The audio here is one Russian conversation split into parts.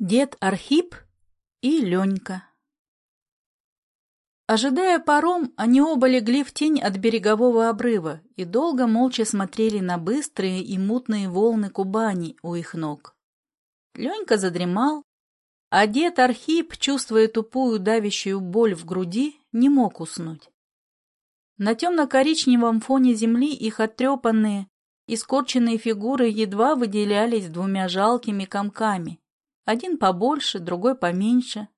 Дед Архип и Ленька. Ожидая паром, они оба легли в тень от берегового обрыва и долго молча смотрели на быстрые и мутные волны Кубани у их ног. Ленька задремал, а дед Архип, чувствуя тупую давящую боль в груди, не мог уснуть. На темно-коричневом фоне земли их оттрепанные, искорченные фигуры едва выделялись двумя жалкими комками, один побольше, другой поменьше.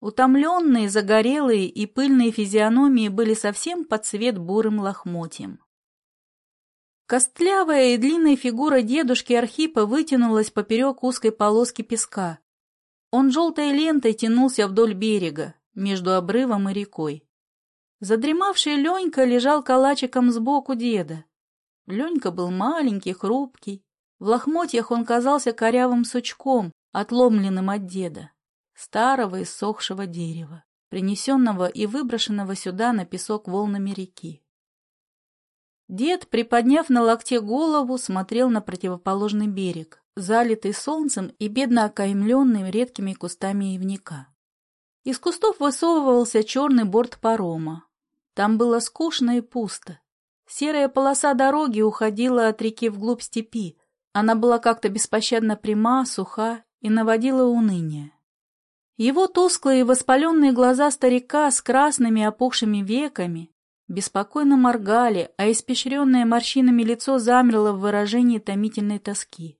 Утомленные, загорелые и пыльные физиономии были совсем под цвет бурым лохмотьем. Костлявая и длинная фигура дедушки Архипа вытянулась поперек узкой полоски песка. Он желтой лентой тянулся вдоль берега, между обрывом и рекой. Задремавший Ленька лежал калачиком сбоку деда. Ленька был маленький, хрупкий. В лохмотьях он казался корявым сучком, отломленным от деда, старого иссохшего дерева, принесенного и выброшенного сюда на песок волнами реки. Дед, приподняв на локте голову, смотрел на противоположный берег, залитый солнцем и бедно окаймленный редкими кустами ивника. Из кустов высовывался черный борт парома. Там было скучно и пусто. Серая полоса дороги уходила от реки вглубь степи. Она была как-то беспощадно пряма, суха и наводила уныние. Его тусклые и воспаленные глаза старика с красными опухшими веками беспокойно моргали, а испещренное морщинами лицо замерло в выражении томительной тоски.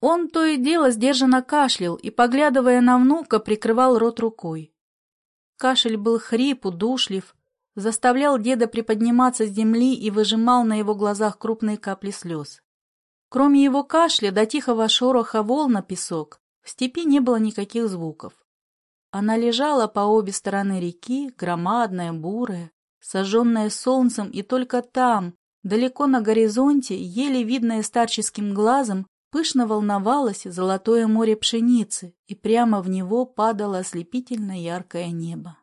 Он то и дело сдержанно кашлял и, поглядывая на внука, прикрывал рот рукой. Кашель был хрип, удушлив, заставлял деда приподниматься с земли и выжимал на его глазах крупные капли слез. Кроме его кашля до тихого шороха волн на песок, в степи не было никаких звуков. Она лежала по обе стороны реки, громадная, бурая, сожженная солнцем, и только там, далеко на горизонте, еле видное старческим глазом, пышно волновалось золотое море пшеницы, и прямо в него падало ослепительно яркое небо.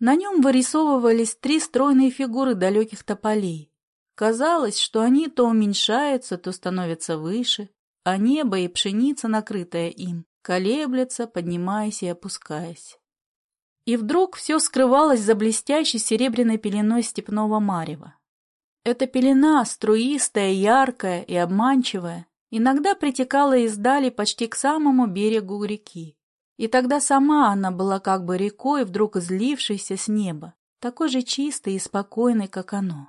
На нем вырисовывались три стройные фигуры далеких тополей, Казалось, что они то уменьшаются, то становятся выше, а небо и пшеница, накрытая им, колеблются, поднимаясь и опускаясь. И вдруг все скрывалось за блестящей серебряной пеленой степного марева. Эта пелена, струистая, яркая и обманчивая, иногда притекала издали почти к самому берегу реки. И тогда сама она была как бы рекой, вдруг излившейся с неба, такой же чистой и спокойной, как оно.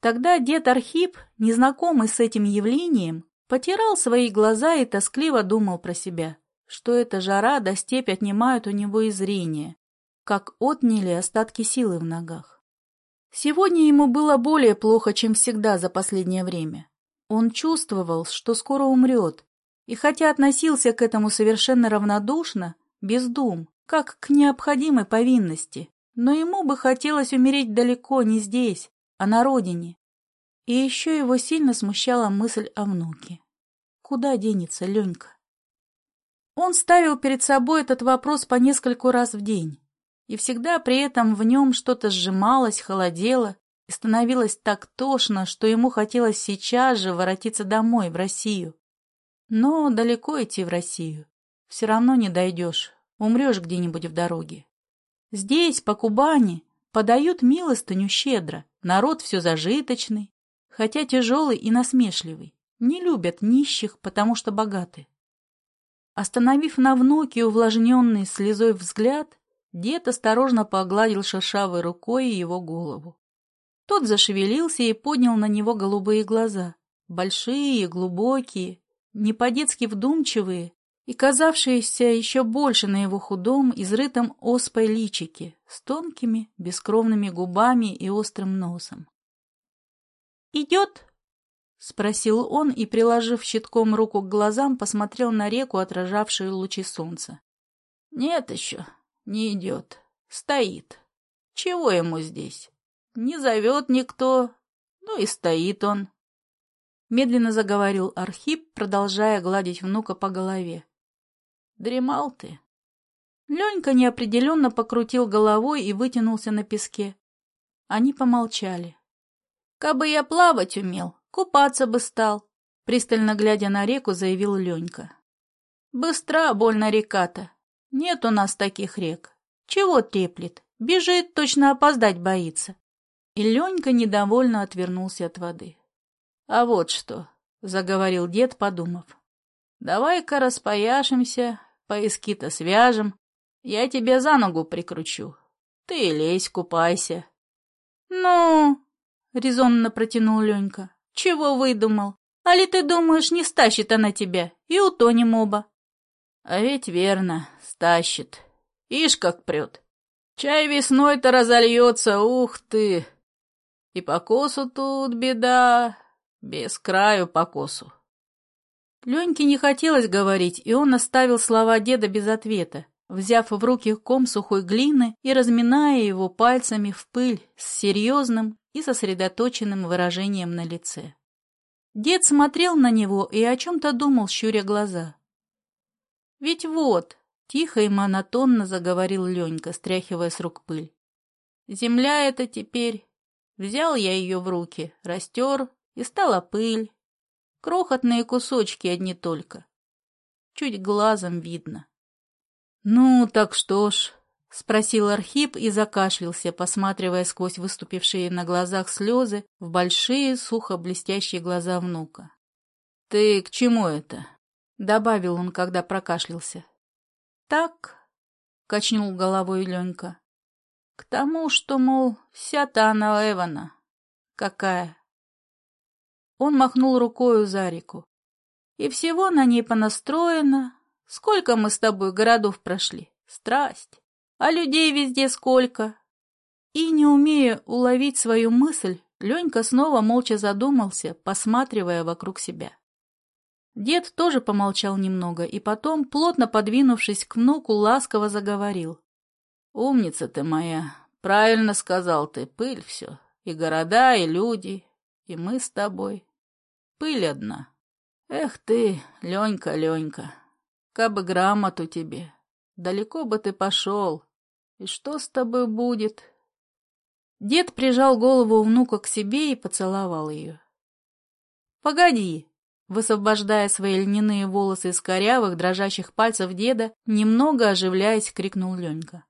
Тогда дед Архип, незнакомый с этим явлением, потирал свои глаза и тоскливо думал про себя, что эта жара да степь отнимают у него и зрение, как отняли остатки силы в ногах. Сегодня ему было более плохо, чем всегда за последнее время. Он чувствовал, что скоро умрет, и хотя относился к этому совершенно равнодушно, без дум, как к необходимой повинности, но ему бы хотелось умереть далеко, не здесь, а на родине. И еще его сильно смущала мысль о внуке. Куда денется Ленька? Он ставил перед собой этот вопрос по нескольку раз в день, и всегда при этом в нем что-то сжималось, холодело, и становилось так тошно, что ему хотелось сейчас же воротиться домой, в Россию. Но далеко идти в Россию. Все равно не дойдешь, умрешь где-нибудь в дороге. Здесь, по Кубани, подают милостыню щедро, Народ все зажиточный, хотя тяжелый и насмешливый. Не любят нищих, потому что богаты. Остановив на внуке увлажненный слезой взгляд, дед осторожно погладил шершавой рукой его голову. Тот зашевелился и поднял на него голубые глаза, большие, глубокие, не по-детски вдумчивые и казавшиеся еще больше на его худом, изрытом оспой личике, с тонкими, бескровными губами и острым носом. «Идет?» — спросил он и, приложив щитком руку к глазам, посмотрел на реку, отражавшую лучи солнца. «Нет еще, не идет. Стоит. Чего ему здесь? Не зовет никто, ну и стоит он». Медленно заговорил Архип, продолжая гладить внука по голове. Дремал ты. Ленька неопределенно покрутил головой и вытянулся на песке. Они помолчали. «Кабы я плавать умел, купаться бы стал», — пристально глядя на реку, заявил Ленька. Быстра больно река-то. Нет у нас таких рек. Чего треплет? Бежит, точно опоздать боится. И Ленька недовольно отвернулся от воды. А вот что, — заговорил дед, подумав. Давай-ка распояшемся, поиски-то свяжем. Я тебя за ногу прикручу. Ты лезь, купайся. Ну, — резонно протянул Ленька, — чего выдумал? Али ты думаешь, не стащит она тебя, и утонем оба? А ведь верно, стащит. Ишь, как прет. Чай весной-то разольется, ух ты! И по косу тут беда, без краю по косу. Леньке не хотелось говорить, и он оставил слова деда без ответа, взяв в руки ком сухой глины и разминая его пальцами в пыль с серьезным и сосредоточенным выражением на лице. Дед смотрел на него и о чем-то думал, щуря глаза. «Ведь вот», — тихо и монотонно заговорил Ленька, стряхивая с рук пыль, — «земля это теперь...» Взял я ее в руки, растер, и стала пыль. Крохотные кусочки одни только. Чуть глазом видно. «Ну, так что ж», — спросил Архип и закашлялся, посматривая сквозь выступившие на глазах слезы в большие сухо-блестящие глаза внука. «Ты к чему это?» — добавил он, когда прокашлялся. «Так», — качнул головой Ленька, — «к тому, что, мол, вся-то она Эвана. Какая?» Он махнул рукою за реку. «И всего на ней понастроено. Сколько мы с тобой городов прошли? Страсть! А людей везде сколько!» И, не умея уловить свою мысль, Ленька снова молча задумался, посматривая вокруг себя. Дед тоже помолчал немного и потом, плотно подвинувшись к внуку, ласково заговорил. «Умница ты моя! Правильно сказал ты, пыль все. И города, и люди, и мы с тобой. Пыль одна. Эх ты, Ленька, Ленька, кабы грамоту тебе. Далеко бы ты пошел. И что с тобой будет?» Дед прижал голову внука к себе и поцеловал ее. «Погоди!» Высвобождая свои льняные волосы из корявых, дрожащих пальцев деда, немного оживляясь, крикнул Ленька.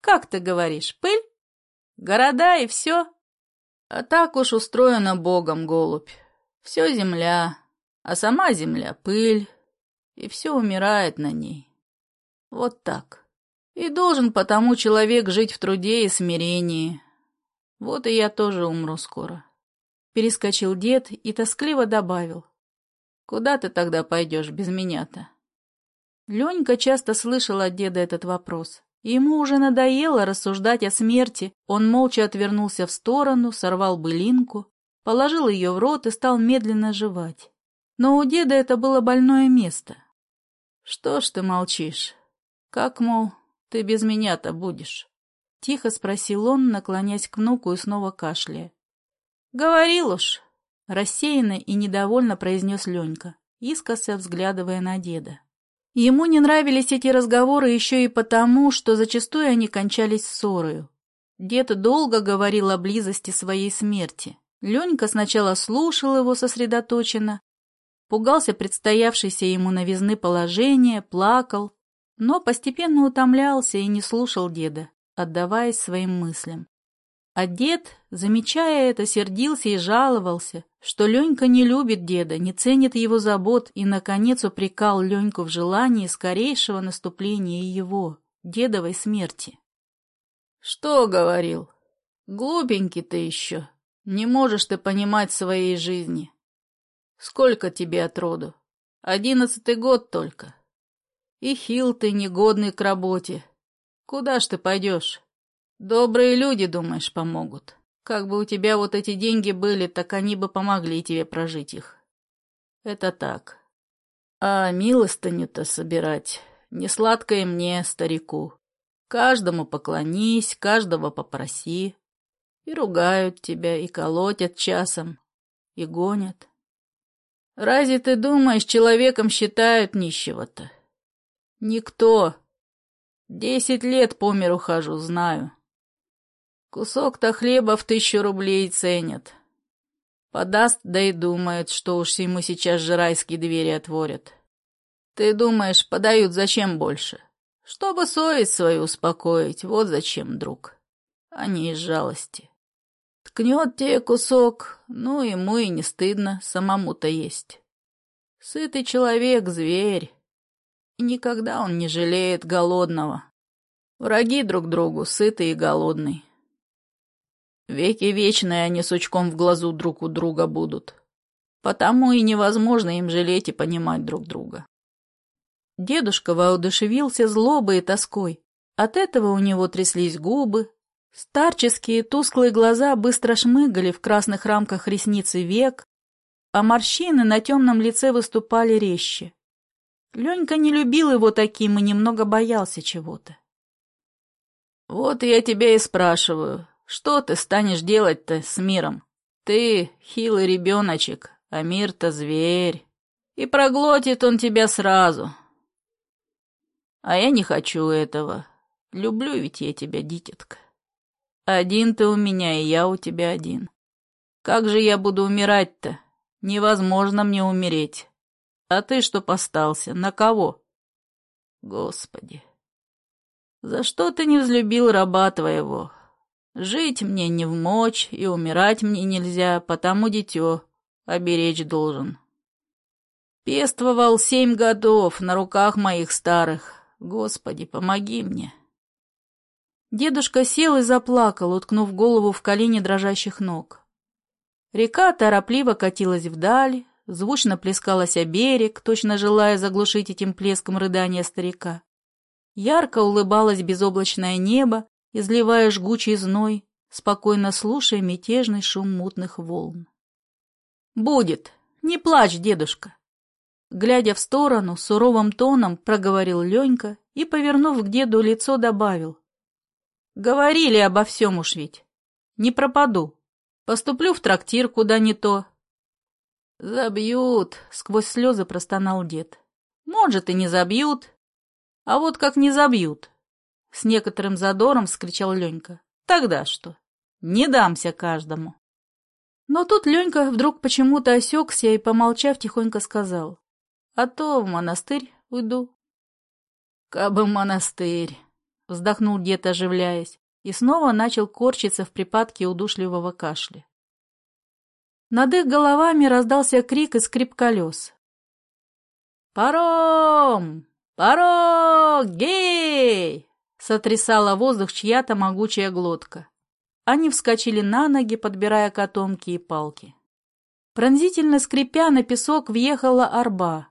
«Как ты говоришь, пыль? Города и все?» «А так уж устроено Богом, голубь. Все земля, а сама земля — пыль, и все умирает на ней. Вот так. И должен потому человек жить в труде и смирении. Вот и я тоже умру скоро. Перескочил дед и тоскливо добавил. Куда ты тогда пойдешь без меня-то? Ленька часто слышал от деда этот вопрос. Ему уже надоело рассуждать о смерти. Он молча отвернулся в сторону, сорвал былинку положил ее в рот и стал медленно жевать. Но у деда это было больное место. «Что ж ты молчишь? Как, мол, ты без меня-то будешь?» Тихо спросил он, наклонясь к внуку и снова кашляя. «Говорил уж!» — рассеянно и недовольно произнес Ленька, искоса взглядывая на деда. Ему не нравились эти разговоры еще и потому, что зачастую они кончались ссорою. Дед долго говорил о близости своей смерти, Ленька сначала слушал его сосредоточенно, пугался предстоявшейся ему новизны положения, плакал, но постепенно утомлялся и не слушал деда, отдаваясь своим мыслям. А дед, замечая это, сердился и жаловался, что Ленька не любит деда, не ценит его забот и, наконец, упрекал Леньку в желании скорейшего наступления его, дедовой смерти. — Что говорил? Глупенький ты еще, не можешь ты понимать своей жизни. Сколько тебе от роду? Одиннадцатый год только. И хил ты, негодный к работе. Куда ж ты пойдешь? Добрые люди, думаешь, помогут. Как бы у тебя вот эти деньги были, так они бы помогли тебе прожить их. Это так. А милостыню-то собирать не сладко и мне, старику. Каждому поклонись, каждого попроси. И ругают тебя, и колотят часом, и гонят. Разве ты думаешь, человеком считают нищего-то? Никто. Десять лет по миру хожу, знаю. Кусок-то хлеба в тысячу рублей ценят. Подаст, да и думает, что уж ему сейчас же двери отворят. Ты думаешь, подают зачем больше? Чтобы совесть свою успокоить, вот зачем, друг. А не из жалости. Ткнет тебе кусок, ну, ему и не стыдно, самому-то есть. Сытый человек — зверь, и никогда он не жалеет голодного. Враги друг другу, сытый и голодный. Веки вечные они сучком в глазу друг у друга будут. Потому и невозможно им жалеть и понимать друг друга. Дедушка воодушевился злобой и тоской. От этого у него тряслись губы. Старческие тусклые глаза быстро шмыгали в красных рамках ресниц и век, а морщины на темном лице выступали резче. Ленька не любил его таким и немного боялся чего-то. «Вот я тебя и спрашиваю, что ты станешь делать-то с миром? Ты хилый ребеночек, а мир-то зверь, и проглотит он тебя сразу. А я не хочу этого. Люблю ведь я тебя, дитятка. Один ты у меня, и я у тебя один. Как же я буду умирать-то? Невозможно мне умереть. А ты что постался? На кого? Господи, за что ты не взлюбил раба твоего? Жить мне не в мочь, и умирать мне нельзя, потому дитё оберечь должен. Пествовал семь годов на руках моих старых, Господи, помоги мне. Дедушка сел и заплакал, уткнув голову в колени дрожащих ног. Река торопливо катилась вдаль, звучно плескалась о берег, точно желая заглушить этим плеском рыдания старика. Ярко улыбалось безоблачное небо, изливая жгучий зной, спокойно слушая мятежный шум мутных волн. «Будет! Не плачь, дедушка!» Глядя в сторону, суровым тоном проговорил Ленька и, повернув к деду лицо, добавил. «Говорили обо всем уж ведь. Не пропаду. Поступлю в трактир, куда не то». «Забьют», — сквозь слезы простонал дед. «Может, и не забьют. А вот как не забьют». С некоторым задором вскричал Ленька. «Тогда что? Не дамся каждому». Но тут Ленька вдруг почему-то осекся и, помолчав, тихонько сказал а то в монастырь уйду. Кабы монастырь, вздохнул дед, оживляясь, и снова начал корчиться в припадке удушливого кашля. Над их головами раздался крик и скрип колес. «Паром! Паром! Гей!» — сотрясала воздух чья-то могучая глотка. Они вскочили на ноги, подбирая котомки и палки. Пронзительно скрипя, на песок въехала арба.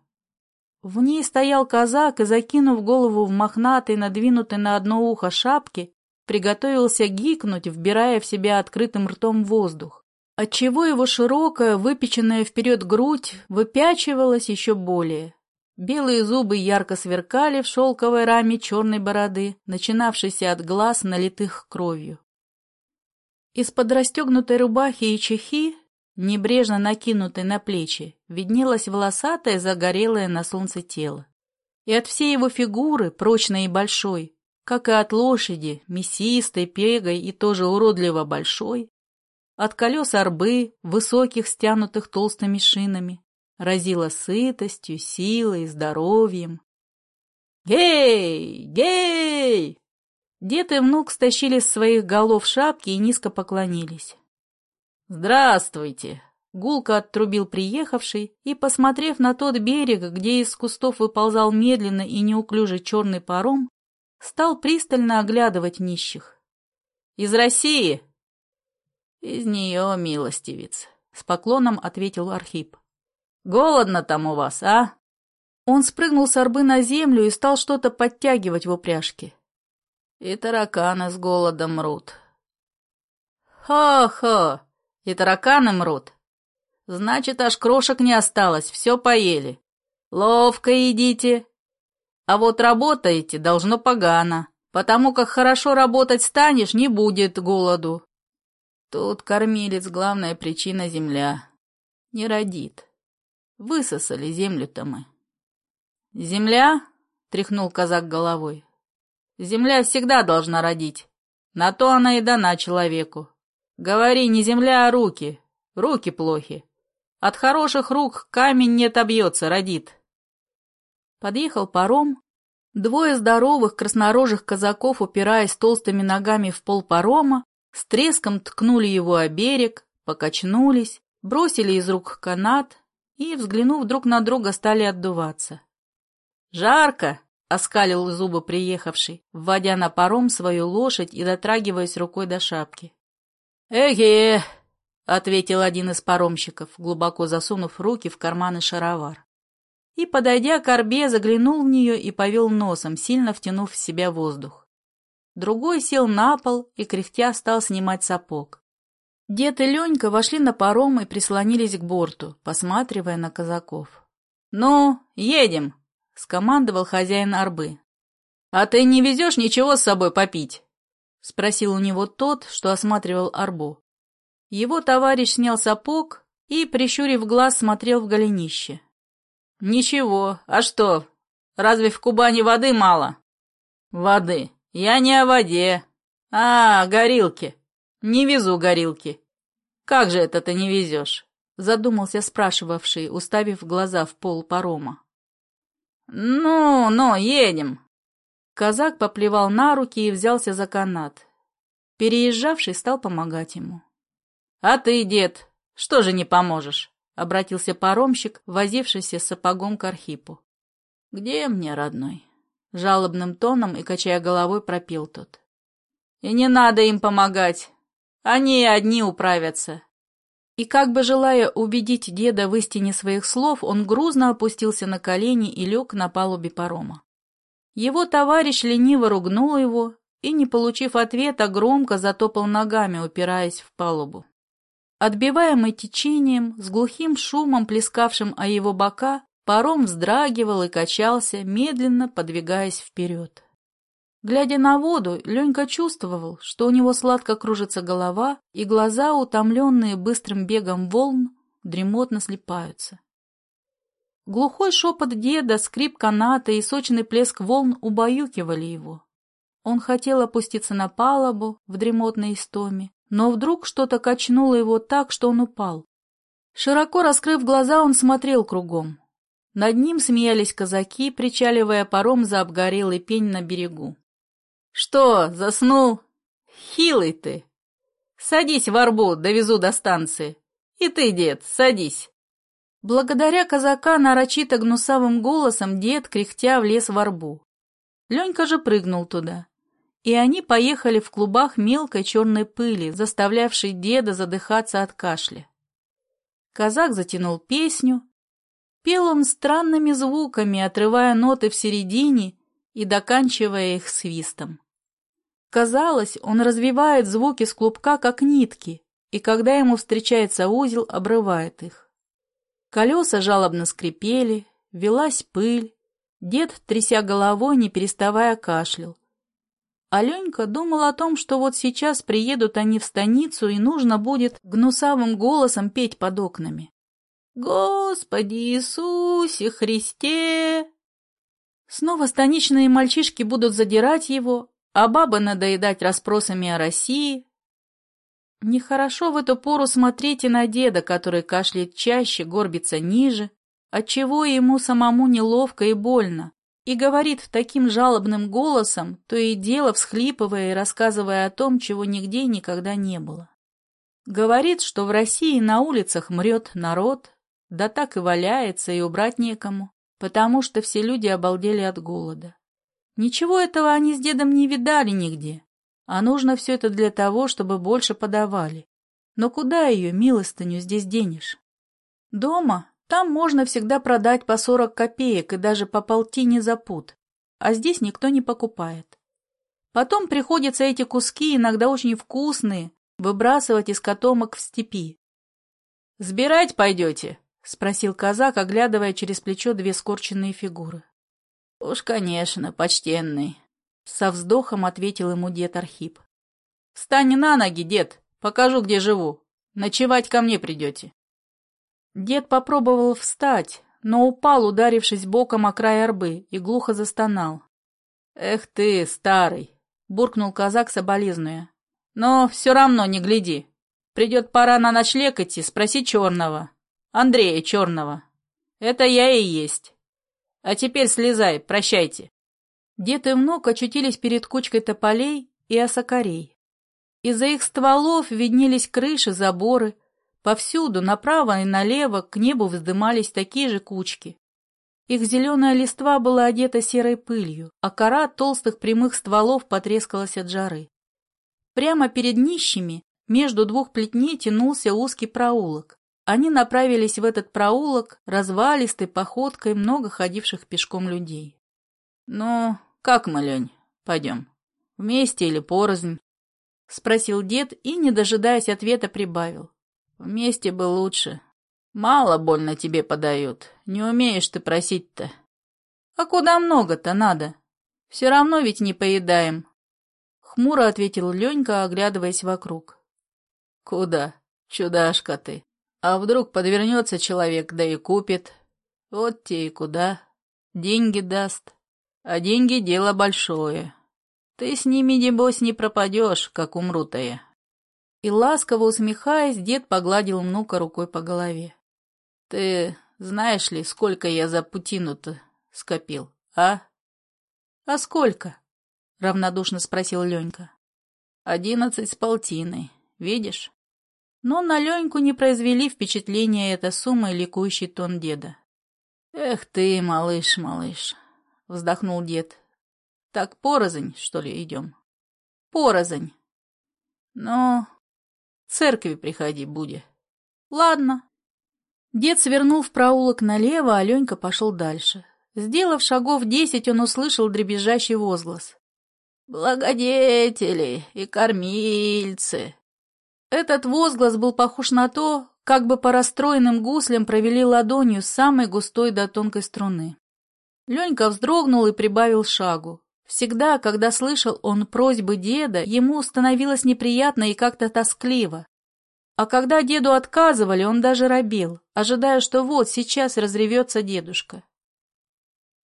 В ней стоял казак и, закинув голову в мохнатой, надвинутой на одно ухо шапки, приготовился гикнуть, вбирая в себя открытым ртом воздух, отчего его широкая, выпеченная вперед грудь выпячивалась еще более. Белые зубы ярко сверкали в шелковой раме черной бороды, начинавшейся от глаз, налитых кровью. Из-под расстегнутой рубахи и чехи небрежно накинутой на плечи, виднелось волосатое, загорелое на солнце тело. И от всей его фигуры, прочной и большой, как и от лошади, мясистой, пегой и тоже уродливо большой, от колес арбы, высоких, стянутых толстыми шинами, разило сытостью, силой, здоровьем. «Гей! Гей!» Дед и внук стащили с своих голов шапки и низко поклонились. «Здравствуйте!» — гулко оттрубил приехавший и, посмотрев на тот берег, где из кустов выползал медленно и неуклюже черный паром, стал пристально оглядывать нищих. «Из России?» «Из нее, милостивец», — с поклоном ответил Архип. «Голодно там у вас, а?» Он спрыгнул с арбы на землю и стал что-то подтягивать в упряжке. «И тараканы с голодом мрут». «Хо-хо!» И тараканы мрут. Значит, аж крошек не осталось, все поели. Ловко идите. А вот работаете должно погано, потому как хорошо работать станешь, не будет голоду. Тут кормилец главная причина земля. Не родит. Высосали землю-то мы. Земля? Тряхнул казак головой. Земля всегда должна родить. На то она и дана человеку. Говори, не земля, а руки. Руки плохи. От хороших рук камень не отобьется, родит. Подъехал паром. Двое здоровых краснорожих казаков, упираясь толстыми ногами в пол парома, с треском ткнули его о берег, покачнулись, бросили из рук канат и, взглянув друг на друга, стали отдуваться. «Жарко!» — оскалил зубы приехавший, вводя на паром свою лошадь и дотрагиваясь рукой до шапки. «Эге!» — ответил один из паромщиков, глубоко засунув руки в карманы шаровар. И, подойдя к орбе, заглянул в нее и повел носом, сильно втянув в себя воздух. Другой сел на пол и, кряхтя, стал снимать сапог. Дед и Ленька вошли на паром и прислонились к борту, посматривая на казаков. «Ну, едем!» — скомандовал хозяин арбы. «А ты не везешь ничего с собой попить?» — спросил у него тот, что осматривал арбу. Его товарищ снял сапог и, прищурив глаз, смотрел в голенище. «Ничего, а что, разве в Кубани воды мало?» «Воды. Я не о воде. А, горилки. «Не везу горилки». «Как же это ты не везешь?» — задумался спрашивавший, уставив глаза в пол парома. «Ну, ну, едем». Казак поплевал на руки и взялся за канат. Переезжавший стал помогать ему. «А ты, дед, что же не поможешь?» — обратился паромщик, возившийся с сапогом к Архипу. «Где мне, родной?» — жалобным тоном и, качая головой, пропил тот. «И не надо им помогать. Они одни управятся. И как бы желая убедить деда в истине своих слов, он грузно опустился на колени и лег на палубе парома. Его товарищ лениво ругнул его и, не получив ответа, громко затопал ногами, упираясь в палубу. Отбиваемый течением, с глухим шумом, плескавшим о его бока, паром вздрагивал и качался, медленно подвигаясь вперед. Глядя на воду, Ленька чувствовал, что у него сладко кружится голова, и глаза, утомленные быстрым бегом волн, дремотно слепаются. Глухой шепот деда, скрип каната и сочный плеск волн убаюкивали его. Он хотел опуститься на палубу в дремотной истоме, но вдруг что-то качнуло его так, что он упал. Широко раскрыв глаза, он смотрел кругом. Над ним смеялись казаки, причаливая паром за обгорелый пень на берегу. «Что, заснул? Хилый ты! Садись в арбу, довезу до станции. И ты, дед, садись!» Благодаря казака нарочито гнусавым голосом дед, кряхтя, влез в арбу. Ленька же прыгнул туда. И они поехали в клубах мелкой черной пыли, заставлявшей деда задыхаться от кашля. Казак затянул песню. Пел он странными звуками, отрывая ноты в середине и доканчивая их свистом. Казалось, он развивает звуки с клубка, как нитки, и когда ему встречается узел, обрывает их. Колеса жалобно скрипели, велась пыль, дед, тряся головой, не переставая кашлял. Аленька думал о том, что вот сейчас приедут они в станицу, и нужно будет гнусавым голосом петь под окнами. «Господи Иисусе Христе!» Снова станичные мальчишки будут задирать его, а бабы надоедать расспросами о России. Нехорошо в эту пору смотреть и на деда, который кашляет чаще, горбится ниже, отчего ему самому неловко и больно, и говорит таким жалобным голосом, то и дело всхлипывая и рассказывая о том, чего нигде никогда не было. Говорит, что в России на улицах мрет народ, да так и валяется, и убрать некому потому что все люди обалдели от голода. Ничего этого они с дедом не видали нигде, а нужно все это для того, чтобы больше подавали. Но куда ее, милостыню, здесь денешь? Дома там можно всегда продать по сорок копеек и даже по полтине за пуд, а здесь никто не покупает. Потом приходится эти куски, иногда очень вкусные, выбрасывать из котомок в степи. «Сбирать пойдете?» — спросил казак, оглядывая через плечо две скорченные фигуры. — Уж, конечно, почтенный, — со вздохом ответил ему дед Архип. — Встань на ноги, дед, покажу, где живу. Ночевать ко мне придете. Дед попробовал встать, но упал, ударившись боком о край арбы, и глухо застонал. — Эх ты, старый! — буркнул казак, соболезнуя. — Но все равно не гляди. Придет пора на ночлег идти, спроси черного. Андрея Черного. Это я и есть. А теперь слезай, прощайте. Дед и внук очутились перед кучкой тополей и осокорей. Из-за их стволов виднелись крыши, заборы. Повсюду, направо и налево, к небу вздымались такие же кучки. Их зеленая листва была одета серой пылью, а кора толстых прямых стволов потрескалась от жары. Прямо перед нищими, между двух плетней, тянулся узкий проулок. Они направились в этот проулок развалистой походкой много ходивших пешком людей. — Ну, как мы, Лень, пойдем? Вместе или порознь? — спросил дед и, не дожидаясь ответа, прибавил. — Вместе бы лучше. Мало больно тебе подают. Не умеешь ты просить-то. — А куда много-то надо? Все равно ведь не поедаем. Хмуро ответил Ленька, оглядываясь вокруг. — Куда? Чудашка ты. А вдруг подвернется человек, да и купит. Вот те и куда. Деньги даст. А деньги — дело большое. Ты с ними, небось, не пропадешь, как умру-то я. И ласково усмехаясь, дед погладил внука рукой по голове. — Ты знаешь ли, сколько я за путину-то скопил, а? — А сколько? — равнодушно спросил Ленька. — Одиннадцать с полтиной, видишь? Но на Леньку не произвели впечатления эта сумма и ликующий тон деда. «Эх ты, малыш, малыш!» — вздохнул дед. «Так порознь, что ли, идем?» «Порознь!» «Ну, в церкви приходи, Будя». «Ладно». Дед свернул в проулок налево, а Ленька пошел дальше. Сделав шагов десять, он услышал дребезжащий возглас. «Благодетели и кормильцы!» Этот возглас был похож на то, как бы по расстроенным гуслям провели ладонью самой густой до тонкой струны. Ленька вздрогнул и прибавил шагу. Всегда, когда слышал он просьбы деда, ему становилось неприятно и как-то тоскливо. А когда деду отказывали, он даже робел, ожидая, что вот сейчас разревется дедушка.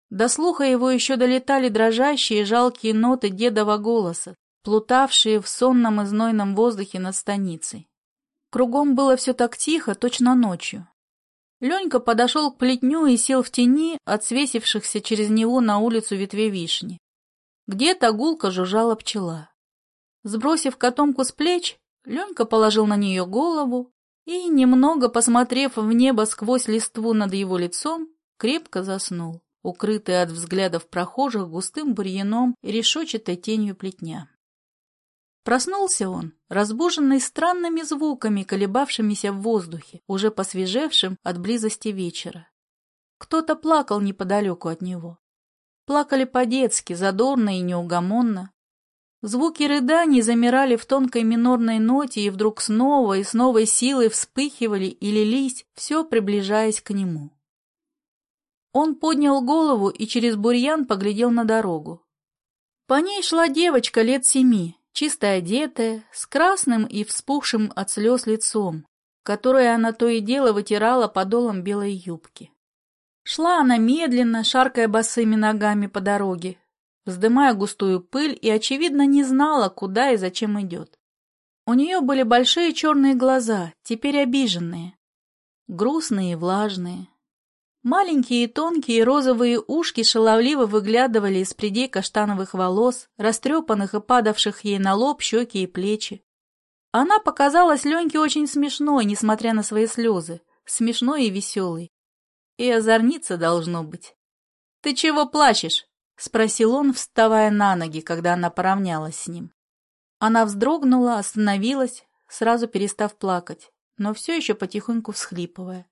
До слуха его еще долетали дрожащие жалкие ноты дедова голоса, плутавшие в сонном и знойном воздухе над станицей. Кругом было все так тихо, точно ночью. Ленька подошел к плетню и сел в тени от свесившихся через него на улицу ветвей вишни. Где-то гулко жужжала пчела. Сбросив котомку с плеч, Ленька положил на нее голову и, немного посмотрев в небо сквозь листву над его лицом, крепко заснул, укрытый от взглядов прохожих густым бурьяном и решетчатой тенью плетня. Проснулся он, разбуженный странными звуками, колебавшимися в воздухе, уже посвежевшим от близости вечера. Кто-то плакал неподалеку от него. Плакали по-детски, задорно и неугомонно. Звуки рыданий замирали в тонкой минорной ноте и вдруг снова и с новой силой вспыхивали и лились, все приближаясь к нему. Он поднял голову и через бурьян поглядел на дорогу. По ней шла девочка лет семи, чисто одетая, с красным и вспухшим от слез лицом, которое она то и дело вытирала подолом белой юбки. Шла она медленно, шаркая босыми ногами по дороге, вздымая густую пыль и, очевидно, не знала, куда и зачем идет. У нее были большие черные глаза, теперь обиженные, грустные и влажные, Маленькие тонкие розовые ушки шаловливо выглядывали из придей каштановых волос, растрепанных и падавших ей на лоб щеки и плечи. Она показалась Леньке очень смешной, несмотря на свои слезы, смешной и веселой. И озорница должно быть. — Ты чего плачешь? — спросил он, вставая на ноги, когда она поравнялась с ним. Она вздрогнула, остановилась, сразу перестав плакать, но все еще потихоньку всхлипывая.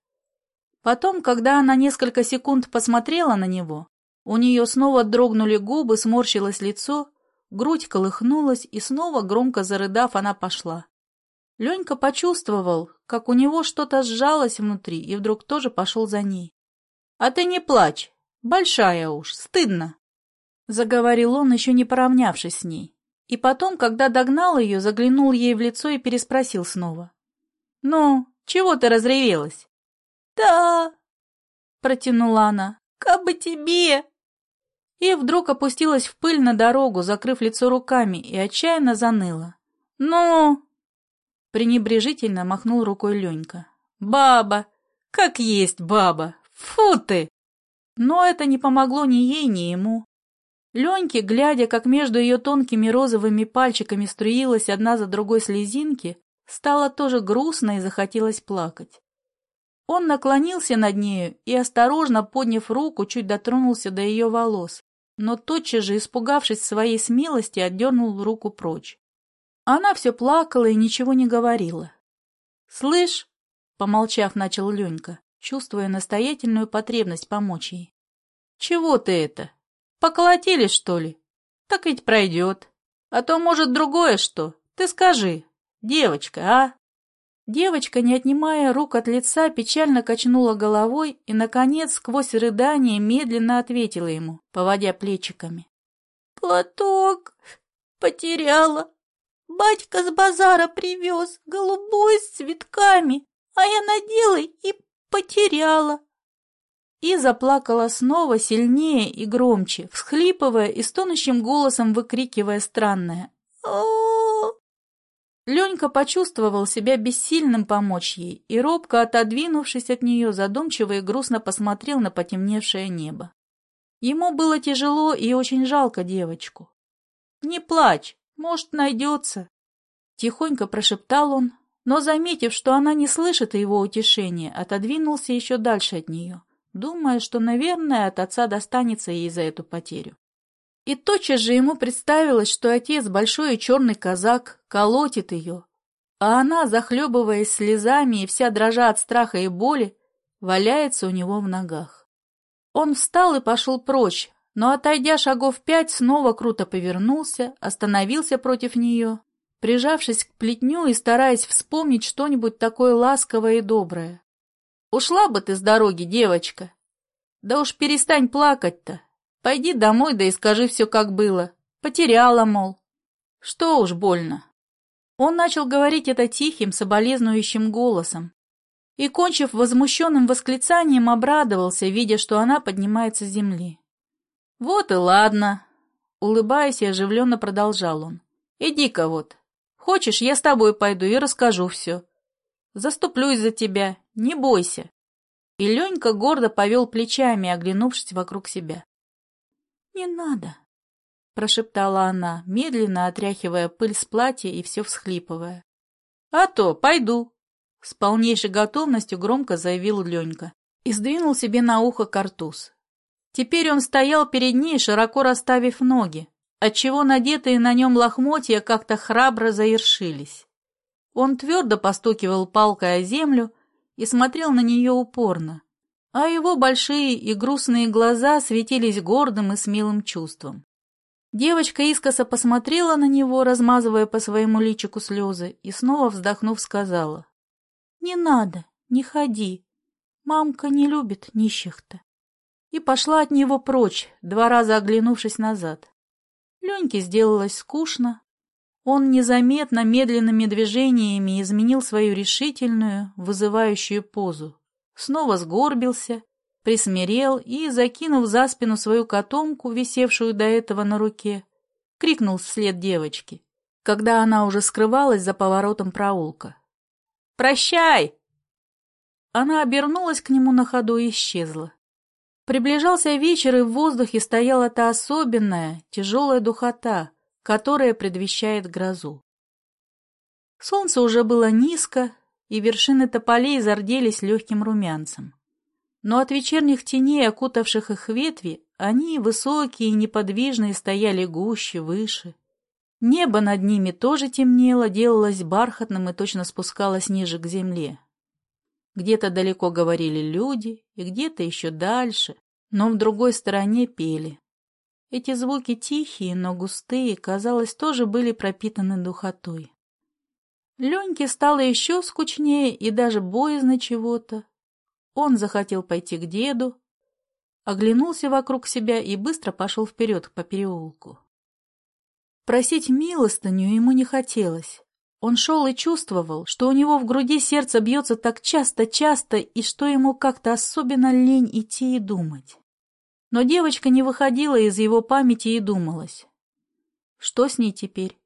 Потом, когда она несколько секунд посмотрела на него, у нее снова дрогнули губы, сморщилось лицо, грудь колыхнулась, и снова, громко зарыдав, она пошла. Ленька почувствовал, как у него что-то сжалось внутри, и вдруг тоже пошел за ней. — А ты не плачь, большая уж, стыдно, — заговорил он, еще не поравнявшись с ней. И потом, когда догнал ее, заглянул ей в лицо и переспросил снова. — Ну, чего ты разревелась? «Да!» — протянула она. «Как бы тебе!» И вдруг опустилась в пыль на дорогу, закрыв лицо руками, и отчаянно заныла. «Ну!» — пренебрежительно махнул рукой Ленька. «Баба! Как есть баба! Фу ты!» Но это не помогло ни ей, ни ему. Леньке, глядя, как между ее тонкими розовыми пальчиками струилась одна за другой слезинки, стало тоже грустно и захотелось плакать. Он наклонился над нею и, осторожно подняв руку, чуть дотронулся до ее волос, но тотчас же, испугавшись своей смелости, отдернул руку прочь. Она все плакала и ничего не говорила. «Слышь», — помолчав, начал Ленька, чувствуя настоятельную потребность помочь ей. «Чего ты это? Поколотили, что ли? Так ведь пройдет. А то, может, другое что? Ты скажи, девочка, а?» Девочка, не отнимая рук от лица, печально качнула головой и, наконец, сквозь рыдание медленно ответила ему, поводя плечиками. «Платок потеряла. Батька с базара привез, голубой с цветками, а я надела и потеряла». И заплакала снова сильнее и громче, всхлипывая и стонущим голосом выкрикивая странное «О-о-о!». Ленька почувствовал себя бессильным помочь ей и, робко отодвинувшись от нее, задумчиво и грустно посмотрел на потемневшее небо. Ему было тяжело и очень жалко девочку. «Не плачь, может, найдется», — тихонько прошептал он, но, заметив, что она не слышит его утешения, отодвинулся еще дальше от нее, думая, что, наверное, от отца достанется ей за эту потерю. И тотчас же ему представилось, что отец, большой и черный казак, колотит ее, а она, захлебываясь слезами и вся дрожа от страха и боли, валяется у него в ногах. Он встал и пошел прочь, но, отойдя шагов пять, снова круто повернулся, остановился против нее, прижавшись к плетню и стараясь вспомнить что-нибудь такое ласковое и доброе. «Ушла бы ты с дороги, девочка! Да уж перестань плакать-то!» Пойди домой, да и скажи все, как было. Потеряла, мол. Что уж больно. Он начал говорить это тихим, соболезнующим голосом. И, кончив возмущенным восклицанием, обрадовался, видя, что она поднимается с земли. «Вот и ладно», — улыбаясь и оживленно продолжал он. «Иди-ка вот. Хочешь, я с тобой пойду и расскажу все. Заступлюсь за тебя, не бойся». И Ленька гордо повел плечами, оглянувшись вокруг себя. «Не надо», — прошептала она, медленно отряхивая пыль с платья и все всхлипывая. «А то, пойду», — с полнейшей готовностью громко заявил Ленька и сдвинул себе на ухо картуз. Теперь он стоял перед ней, широко расставив ноги, отчего надетые на нем лохмотья как-то храбро заершились. Он твердо постукивал палкой о землю и смотрел на нее упорно, а его большие и грустные глаза светились гордым и смелым чувством. Девочка искоса посмотрела на него, размазывая по своему личику слезы, и снова вздохнув сказала. «Не надо, не ходи. Мамка не любит нищих-то». И пошла от него прочь, два раза оглянувшись назад. Леньке сделалось скучно. Он незаметно, медленными движениями изменил свою решительную, вызывающую позу снова сгорбился, присмирел и, закинув за спину свою котомку, висевшую до этого на руке, крикнул вслед девочки, когда она уже скрывалась за поворотом проулка. «Прощай!» Она обернулась к нему на ходу и исчезла. Приближался вечер, и в воздухе стояла та особенная, тяжелая духота, которая предвещает грозу. Солнце уже было низко, и вершины тополей зарделись легким румянцем. Но от вечерних теней, окутавших их ветви, они, высокие и неподвижные, стояли гуще, выше. Небо над ними тоже темнело, делалось бархатным и точно спускалось ниже к земле. Где-то далеко говорили люди, и где-то еще дальше, но в другой стороне пели. Эти звуки тихие, но густые, казалось, тоже были пропитаны духотой. Леньке стало еще скучнее и даже боязно чего-то. Он захотел пойти к деду, оглянулся вокруг себя и быстро пошел вперед по переулку. Просить милостыню ему не хотелось. Он шел и чувствовал, что у него в груди сердце бьется так часто-часто и что ему как-то особенно лень идти и думать. Но девочка не выходила из его памяти и думалась. Что с ней теперь?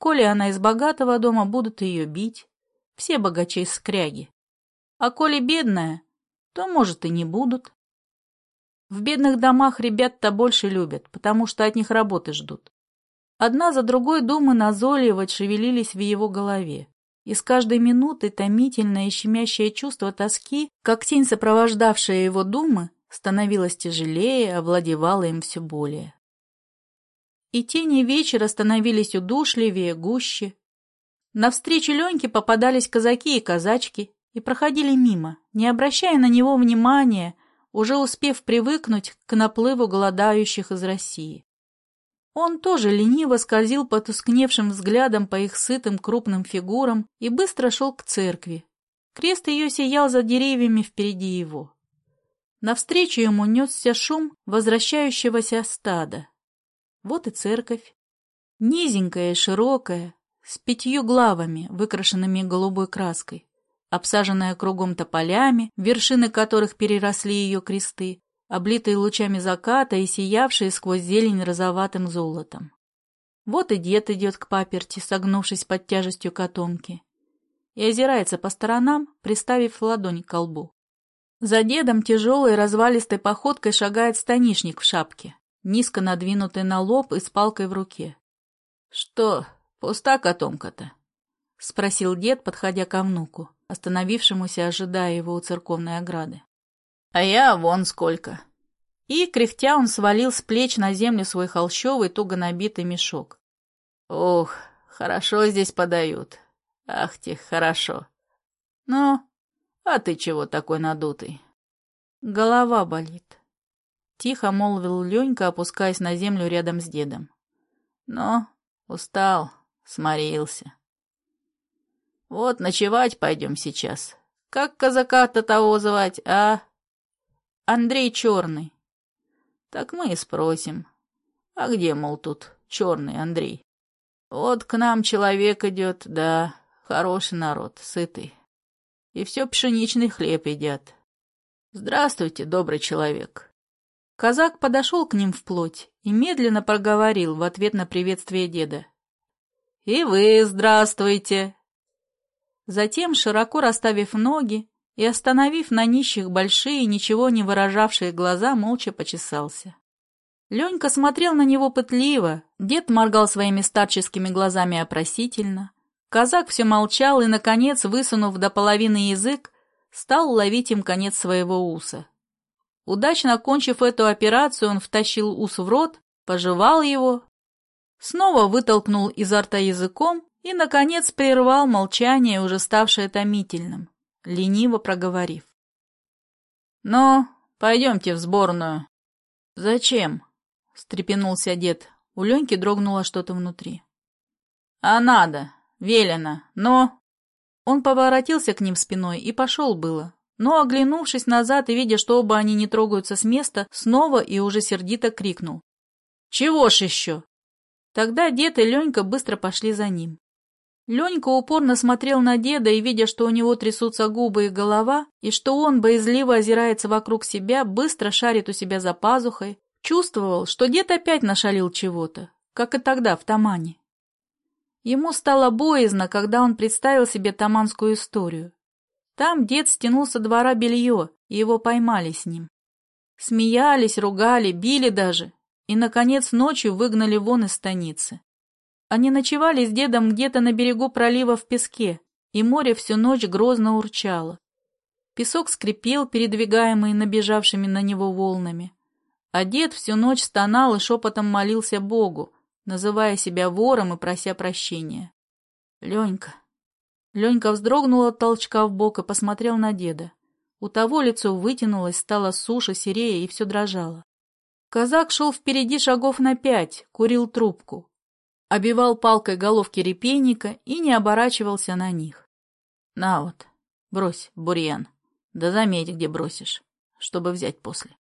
Коли она из богатого дома, будут ее бить. Все богачи скряги. А коли бедная, то, может, и не будут. В бедных домах ребят-то больше любят, потому что от них работы ждут. Одна за другой думы назойливо шевелились в его голове. И с каждой минутой томительное и щемящее чувство тоски, как тень, сопровождавшая его думы, становилось тяжелее, овладевало им все более. И тени вечера становились удушливее, гуще. Навстречу Леньке попадались казаки и казачки и проходили мимо, не обращая на него внимания, уже успев привыкнуть к наплыву голодающих из России. Он тоже лениво скользил потускневшим взглядом по их сытым крупным фигурам и быстро шел к церкви. Крест ее сиял за деревьями впереди его. Навстречу ему несся шум возвращающегося стада. Вот и церковь. Низенькая широкая, с пятью главами, выкрашенными голубой краской, обсаженная кругом тополями, вершины которых переросли ее кресты, облитые лучами заката и сиявшие сквозь зелень розоватым золотом. Вот и дед идет к паперти, согнувшись под тяжестью котомки, и озирается по сторонам, приставив ладонь к колбу. За дедом тяжелой развалистой походкой шагает станишник в шапке, низко надвинутый на лоб и с палкой в руке. — Что, пуста котомка-то? — спросил дед, подходя ко внуку, остановившемуся, ожидая его у церковной ограды. — А я вон сколько. И, кряхтя, он свалил с плеч на землю свой холщовый, туго набитый мешок. — Ох, хорошо здесь подают. Ах ты, хорошо. Ну, «А ты чего такой надутый?» «Голова болит», — тихо молвил Ленька, опускаясь на землю рядом с дедом. «Но устал, сморился. Вот ночевать пойдем сейчас. Как казака-то того звать, а?» «Андрей Черный». «Так мы и спросим. А где, мол, тут черный Андрей?» «Вот к нам человек идет, да, хороший народ, сытый» и все пшеничный хлеб едят. Здравствуйте, добрый человек. Казак подошел к ним вплоть и медленно проговорил в ответ на приветствие деда. И вы здравствуйте. Затем, широко расставив ноги и остановив на нищих большие, ничего не выражавшие глаза, молча почесался. Ленька смотрел на него пытливо, дед моргал своими старческими глазами опросительно, Казак все молчал и, наконец, высунув до половины язык, стал ловить им конец своего уса. Удачно окончив эту операцию, он втащил ус в рот, пожевал его, снова вытолкнул изо рта языком и, наконец, прервал молчание, уже ставшее томительным, лениво проговорив. «Ну, пойдемте в сборную». «Зачем?» — встрепенулся дед. У Леньки дрогнуло что-то внутри. «А надо. «Велено, но...» Он поворотился к ним спиной и пошел было, но, оглянувшись назад и видя, что оба они не трогаются с места, снова и уже сердито крикнул. «Чего ж еще?» Тогда дед и Ленька быстро пошли за ним. Ленька упорно смотрел на деда и, видя, что у него трясутся губы и голова, и что он боязливо озирается вокруг себя, быстро шарит у себя за пазухой, чувствовал, что дед опять нашалил чего-то, как и тогда в Тамане. Ему стало боязно, когда он представил себе таманскую историю. Там дед стянул со двора белье, и его поймали с ним. Смеялись, ругали, били даже, и, наконец, ночью выгнали вон из станицы. Они ночевали с дедом где-то на берегу пролива в песке, и море всю ночь грозно урчало. Песок скрипел, передвигаемый набежавшими на него волнами. А дед всю ночь стонал и шепотом молился Богу, называя себя вором и прося прощения. «Ленька!» Ленька вздрогнул от толчка в бок и посмотрел на деда. У того лицо вытянулось, стало суше, серее и все дрожало. Казак шел впереди шагов на пять, курил трубку. Обивал палкой головки репейника и не оборачивался на них. «На вот, брось, бурьян. Да заметь, где бросишь, чтобы взять после».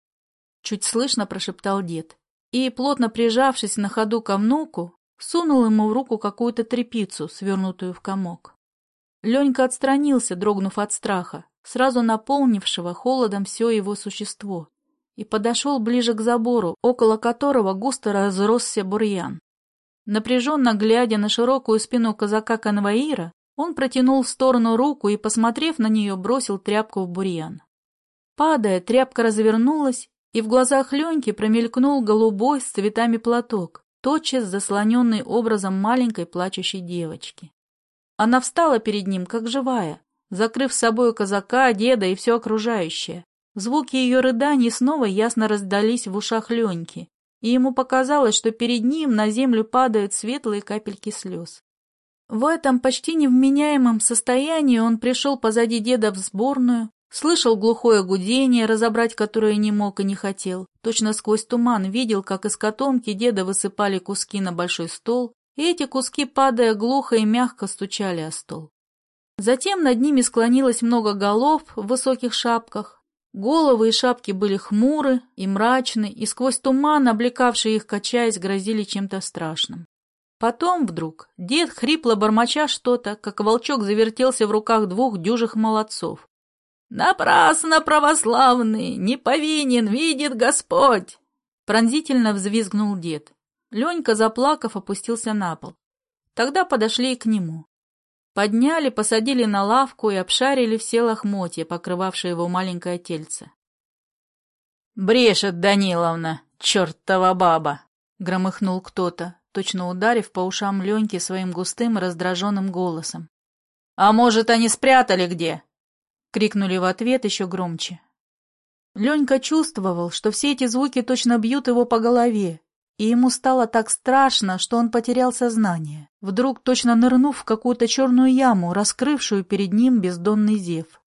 Чуть слышно прошептал дед и, плотно прижавшись на ходу к внуку, сунул ему в руку какую-то тряпицу, свернутую в комок. Ленька отстранился, дрогнув от страха, сразу наполнившего холодом все его существо, и подошел ближе к забору, около которого густо разросся бурьян. Напряженно глядя на широкую спину казака-конвоира, он протянул в сторону руку и, посмотрев на нее, бросил тряпку в бурьян. Падая, тряпка развернулась и в глазах Леньки промелькнул голубой с цветами платок, тотчас заслоненный образом маленькой плачущей девочки. Она встала перед ним, как живая, закрыв с собой казака, деда и все окружающее. Звуки ее рыданий снова ясно раздались в ушах Леньки, и ему показалось, что перед ним на землю падают светлые капельки слез. В этом почти невменяемом состоянии он пришел позади деда в сборную, слышал глухое гудение, разобрать которое не мог и не хотел. Точно сквозь туман видел, как из котомки деда высыпали куски на большой стол, и эти куски, падая глухо и мягко, стучали о стол. Затем над ними склонилось много голов в высоких шапках. Головы и шапки были хмуры и мрачны, и сквозь туман, облекавший их, качаясь, грозили чем-то страшным. Потом вдруг дед, хрипло бормоча что-то, как волчок завертелся в руках двух дюжих молодцов. «Напрасно, православный! Не повинен, видит Господь!» Пронзительно взвизгнул дед. Ленька, заплакав, опустился на пол. Тогда подошли и к нему. Подняли, посадили на лавку и обшарили все лохмотья, покрывавшие его маленькое тельце. «Брешет Даниловна, чертова баба!» — громыхнул кто-то точно ударив по ушам Леньки своим густым раздраженным голосом. «А может, они спрятали где?» — крикнули в ответ еще громче. Ленька чувствовал, что все эти звуки точно бьют его по голове, и ему стало так страшно, что он потерял сознание, вдруг точно нырнув в какую-то черную яму, раскрывшую перед ним бездонный зев.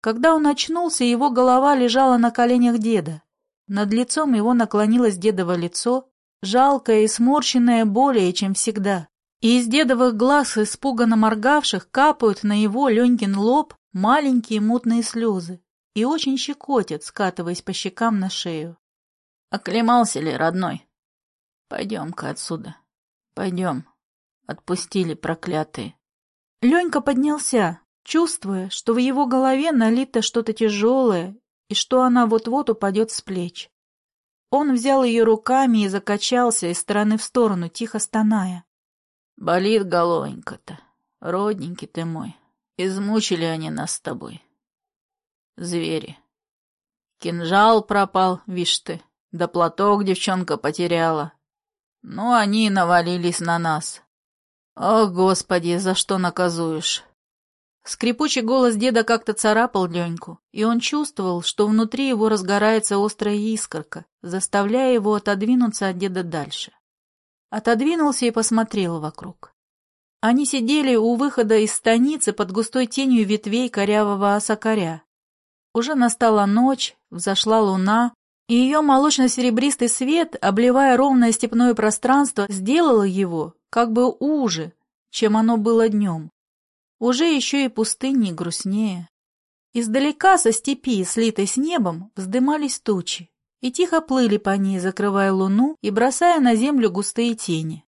Когда он очнулся, его голова лежала на коленях деда. Над лицом его наклонилось дедово лицо, жалкое и сморщенное более, чем всегда. И из дедовых глаз, испуганно моргавших, капают на его Ленькин лоб маленькие мутные слезы и очень щекотят, скатываясь по щекам на шею. «Оклемался ли, родной? Пойдем-ка отсюда. Пойдем. Отпустили проклятые». Ленька поднялся, чувствуя, что в его голове налито что-то тяжелое и что она вот-вот упадет с плеч. Он взял ее руками и закачался из стороны в сторону, тихо стоная. «Болит головонька-то, родненький ты мой. Измучили они нас с тобой. Звери. Кинжал пропал, вишь ты, да платок девчонка потеряла. Ну, они навалились на нас. О, Господи, за что наказуешь?» Скрипучий голос деда как-то царапал Леньку, и он чувствовал, что внутри его разгорается острая искорка, заставляя его отодвинуться от деда дальше. Отодвинулся и посмотрел вокруг. Они сидели у выхода из станицы под густой тенью ветвей корявого осокоря. Уже настала ночь, взошла луна, и ее молочно-серебристый свет, обливая ровное степное пространство, сделало его как бы уже, чем оно было днем уже еще и пустыннее грустнее. Издалека со степи, слитой с небом, вздымались тучи и тихо плыли по ней, закрывая луну и бросая на землю густые тени.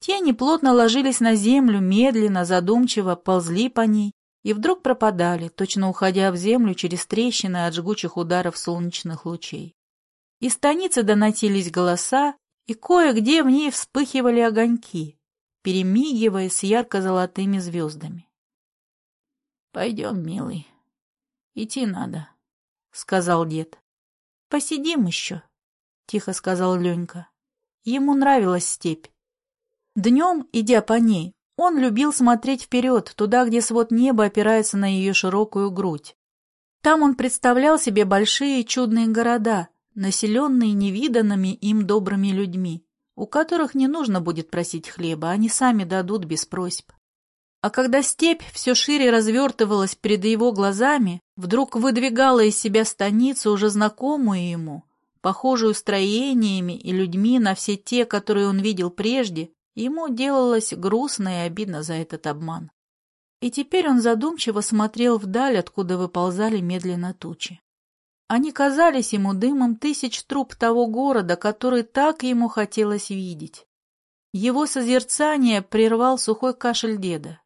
Тени плотно ложились на землю, медленно, задумчиво ползли по ней и вдруг пропадали, точно уходя в землю через трещины от жгучих ударов солнечных лучей. Из станицы доносились голоса, и кое-где в ней вспыхивали огоньки, перемигивая с ярко-золотыми звездами. Пойдем, милый. Идти надо, — сказал дед. Посидим еще, — тихо сказал Ленька. Ему нравилась степь. Днем, идя по ней, он любил смотреть вперед, туда, где свод неба опирается на ее широкую грудь. Там он представлял себе большие чудные города, населенные невиданными им добрыми людьми, у которых не нужно будет просить хлеба, они сами дадут без просьб. А когда степь все шире развертывалась перед его глазами, вдруг выдвигала из себя станицу, уже знакомую ему, похожую строениями и людьми на все те, которые он видел прежде, ему делалось грустно и обидно за этот обман. И теперь он задумчиво смотрел вдаль, откуда выползали медленно тучи. Они казались ему дымом тысяч труб того города, который так ему хотелось видеть. Его созерцание прервал сухой кашель деда.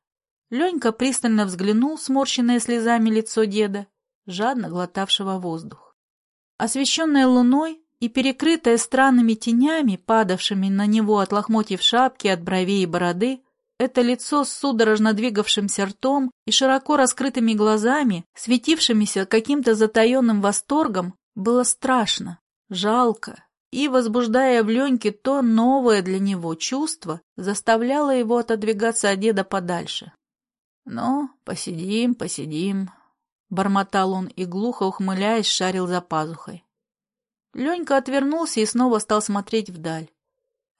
Ленька пристально взглянул сморщенное слезами лицо деда, жадно глотавшего воздух. Освещенное луной и перекрытое странными тенями, падавшими на него от лохмотьев шапки, от бровей и бороды, это лицо с судорожно двигавшимся ртом и широко раскрытыми глазами, светившимися каким-то затаенным восторгом, было страшно, жалко, и, возбуждая в Леньке то новое для него чувство, заставляло его отодвигаться от деда подальше. «Ну, посидим, посидим», — бормотал он и, глухо ухмыляясь, шарил за пазухой. Ленька отвернулся и снова стал смотреть вдаль.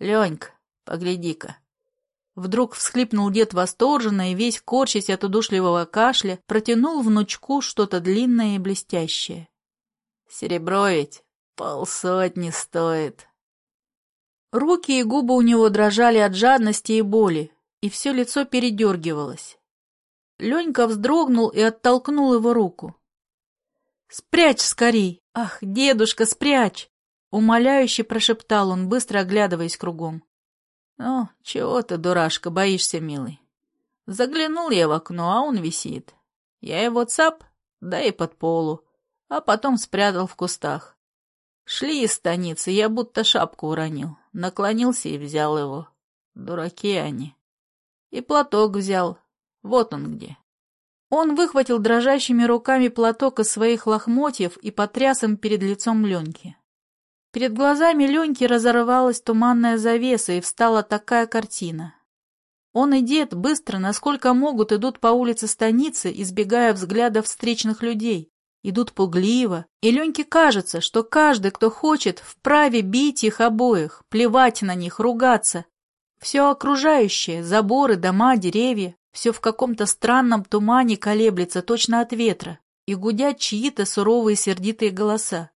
«Ленька, погляди-ка». Вдруг всхлипнул дед восторженно и, весь корчась от удушливого кашля, протянул внучку что-то длинное и блестящее. «Серебро ведь полсотни стоит». Руки и губы у него дрожали от жадности и боли, и все лицо передергивалось. Ленька вздрогнул и оттолкнул его руку. «Спрячь скорей! Ах, дедушка, спрячь!» Умоляюще прошептал он, быстро оглядываясь кругом. «Ну, чего ты, дурашка, боишься, милый?» Заглянул я в окно, а он висит. Я его цап, да и под полу, а потом спрятал в кустах. Шли из станицы, я будто шапку уронил. Наклонился и взял его. Дураки они. И платок взял, вот он где. Он выхватил дрожащими руками платок из своих лохмотьев и потряс им перед лицом Леньки. Перед глазами Леньки разорвалась туманная завеса, и встала такая картина. Он и дед быстро, насколько могут, идут по улице станицы, избегая взглядов встречных людей. Идут пугливо, и Леньке кажется, что каждый, кто хочет, вправе бить их обоих, плевать на них, ругаться. Все окружающее, заборы, дома, деревья, все в каком-то странном тумане колеблется точно от ветра, и гудят чьи-то суровые сердитые голоса.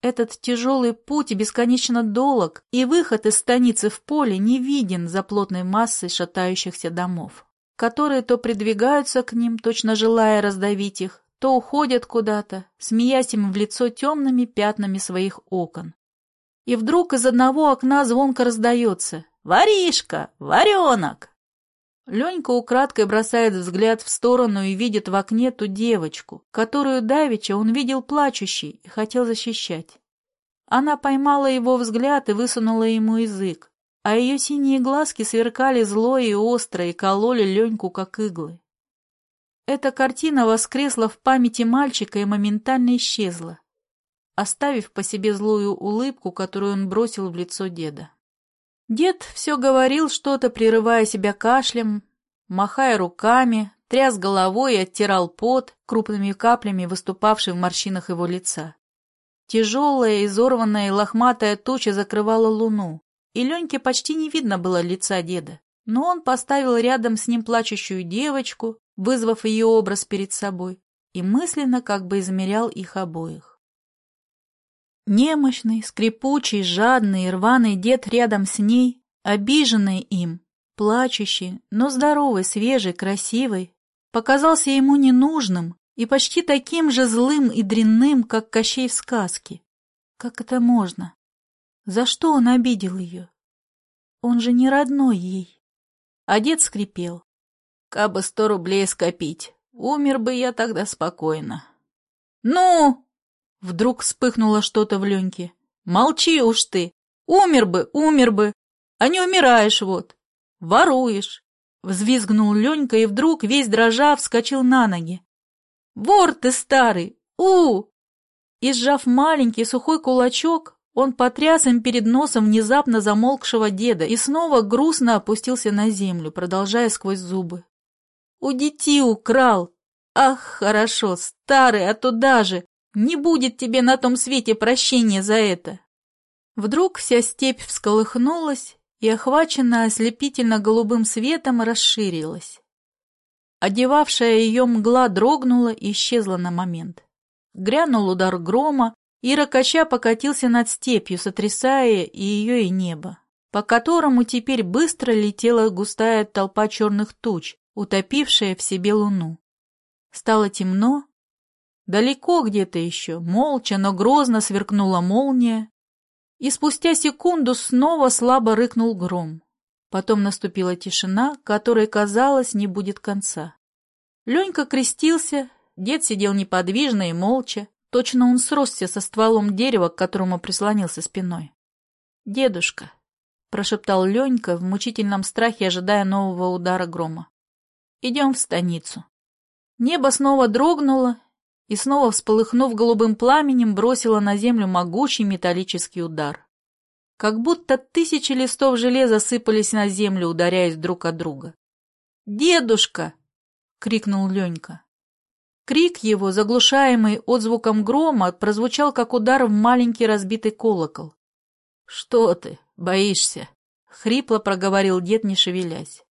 Этот тяжелый путь бесконечно долг, и выход из станицы в поле не виден за плотной массой шатающихся домов, которые то придвигаются к ним, точно желая раздавить их, то уходят куда-то, смеясь им в лицо темными пятнами своих окон. И вдруг из одного окна звонко раздается «Воришка! Варенок!» Ленька украдкой бросает взгляд в сторону и видит в окне ту девочку, которую давеча он видел плачущей и хотел защищать. Она поймала его взгляд и высунула ему язык, а ее синие глазки сверкали зло и остро и кололи Леньку, как иглы. Эта картина воскресла в памяти мальчика и моментально исчезла, оставив по себе злую улыбку, которую он бросил в лицо деда. Дед все говорил что-то, прерывая себя кашлем, махая руками, тряс головой и оттирал пот, крупными каплями выступавший в морщинах его лица. Тяжелая, изорванная и лохматая туча закрывала луну, и Леньке почти не видно было лица деда. Но он поставил рядом с ним плачущую девочку, вызвав ее образ перед собой, и мысленно как бы измерял их обоих. Немощный, скрипучий, жадный и рваный дед рядом с ней, обиженный им, плачущий, но здоровый, свежий, красивый, показался ему ненужным и почти таким же злым и дрянным, как Кощей в сказке. Как это можно? За что он обидел ее? Он же не родной ей. А дед скрипел. Кабы сто рублей скопить, умер бы я тогда спокойно. «Ну!» Вдруг вспыхнуло что-то в Леньке. «Молчи уж ты! Умер бы, умер бы! А не умираешь вот! Воруешь!» Взвизгнул Ленька и вдруг, весь дрожа, вскочил на ноги. «Вор ты старый! у И сжав маленький сухой кулачок, он потряс им перед носом внезапно замолкшего деда и снова грустно опустился на землю, продолжая сквозь зубы. «У детей украл! Ах, хорошо, старый, а туда же! Не будет тебе на том свете прощения за это. Вдруг вся степь всколыхнулась и, охваченная ослепительно-голубым светом, расширилась. Одевавшая ее мгла дрогнула и исчезла на момент. Грянул удар грома, и ракача покатился над степью, сотрясая и ее, и небо, по которому теперь быстро летела густая толпа черных туч, утопившая в себе луну. Стало темно, Далеко где-то еще, молча, но грозно сверкнула молния, и спустя секунду снова слабо рыкнул гром. Потом наступила тишина, которой, казалось, не будет конца. Ленька крестился, дед сидел неподвижно и молча, точно он сросся со стволом дерева, к которому прислонился спиной. «Дедушка», — прошептал Ленька в мучительном страхе, ожидая нового удара грома, — «идем в станицу». Небо снова дрогнуло, и снова, всполыхнув голубым пламенем, бросила на землю могучий металлический удар. Как будто тысячи листов железа сыпались на землю, ударяясь друг от друга. «Дедушка!» — крикнул Ленька. Крик его, заглушаемый отзвуком грома, прозвучал, как удар в маленький разбитый колокол. «Что ты, боишься?» — хрипло проговорил дед, не шевелясь.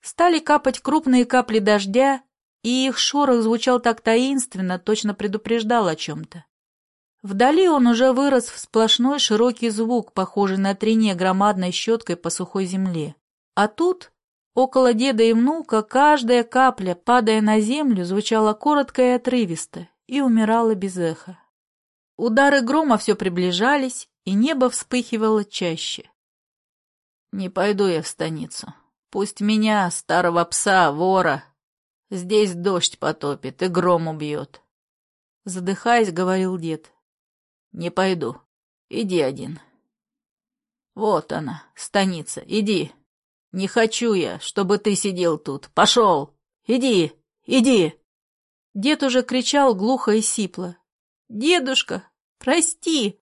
Стали капать крупные капли дождя, и их шорох звучал так таинственно, точно предупреждал о чем-то. Вдали он уже вырос в сплошной широкий звук, похожий на трение громадной щеткой по сухой земле. А тут Около деда и внука каждая капля, падая на землю, звучала коротко и отрывисто и умирала без эха. Удары грома все приближались, и небо вспыхивало чаще. «Не пойду я в станицу. Пусть меня, старого пса, вора, здесь дождь потопит и гром убьет». Задыхаясь, говорил дед. «Не пойду. Иди один». «Вот она, станица, иди». «Не хочу я, чтобы ты сидел тут. Пошел! Иди! Иди!» Дед уже кричал глухо и сипло. «Дедушка, прости!»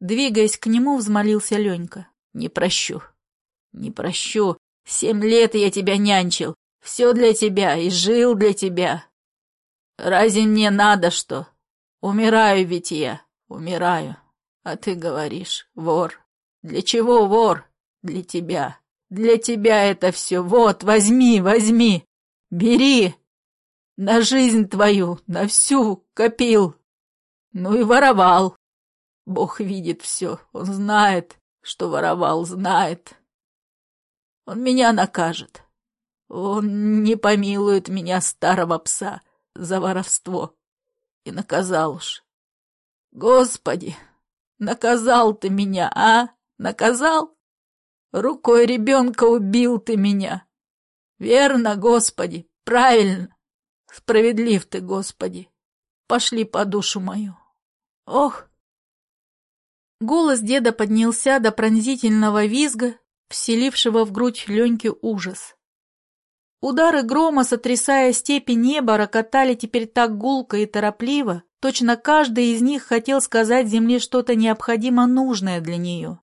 Двигаясь к нему, взмолился Ленька. «Не прощу, не прощу. Семь лет я тебя нянчил. Все для тебя и жил для тебя. Разве мне надо что? Умираю ведь я, умираю. А ты говоришь, вор. Для чего вор? Для тебя. Для тебя это все. Вот, возьми, возьми. Бери. На жизнь твою, на всю копил. Ну и воровал. Бог видит все. Он знает, что воровал, знает. Он меня накажет. Он не помилует меня, старого пса, за воровство. И наказал уж. Господи, наказал ты меня, а? Наказал? Рукой ребенка убил ты меня. Верно, Господи, правильно. Справедлив ты, Господи. Пошли по душу мою. Ох! Голос деда поднялся до пронзительного визга, вселившего в грудь Леньке ужас. Удары грома, сотрясая степи неба, рокотали теперь так гулко и торопливо, точно каждый из них хотел сказать земле что-то необходимо нужное для нее.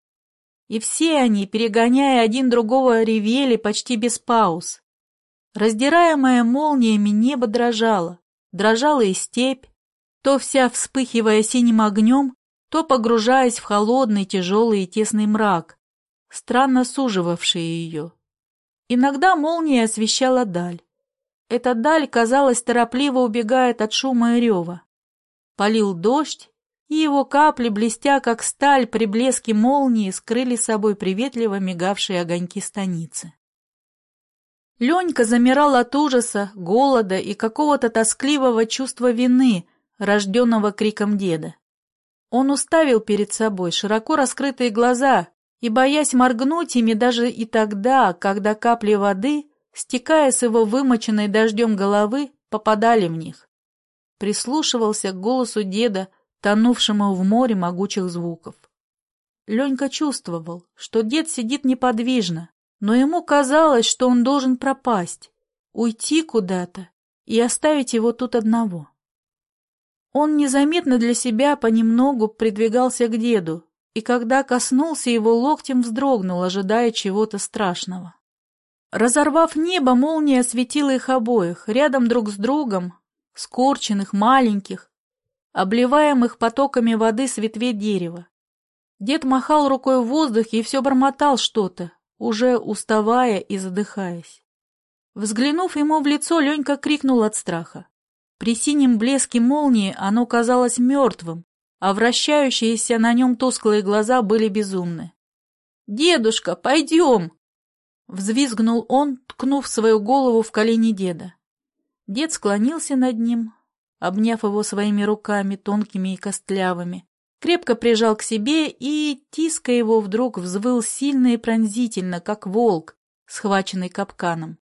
И все они, перегоняя один другого, ревели почти без пауз. Раздираемое молниями небо дрожало, дрожала и степь, то вся вспыхивая синим огнем, то погружаясь в холодный, тяжелый и тесный мрак, странно суживавший ее. Иногда молния освещала даль. Эта даль, казалось, торопливо убегает от шума и рева. Полил дождь, и его капли, блестя как сталь при блеске молнии, скрыли собой приветливо мигавшие огоньки станицы. Ленька замирал от ужаса, голода и какого-то тоскливого чувства вины, рожденного криком деда. Он уставил перед собой широко раскрытые глаза и, боясь моргнуть ими даже и тогда, когда капли воды, стекая с его вымоченной дождем головы, попадали в них. Прислушивался к голосу деда, тонувшему в море могучих звуков. Ленька чувствовал, что дед сидит неподвижно, но ему казалось, что он должен пропасть, уйти куда-то и оставить его тут одного. Он незаметно для себя понемногу придвигался к деду, и когда коснулся его локтем, вздрогнул, ожидая чего-то страшного. Разорвав небо, молния осветила их обоих, рядом друг с другом, скорченных, маленьких, обливаемых потоками воды с ветвей дерева. Дед махал рукой в воздухе и все бормотал что-то, уже уставая и задыхаясь. Взглянув ему в лицо, Ленька крикнул от страха. При синем блеске молнии оно казалось мертвым, а вращающиеся на нем тусклые глаза были безумны. «Дедушка, пойдем!» Взвизгнул он, ткнув свою голову в колени деда. Дед склонился над ним, обняв его своими руками, тонкими и костлявыми, крепко прижал к себе и, тиска его, вдруг взвыл сильно и пронзительно, как волк, схваченный капканом.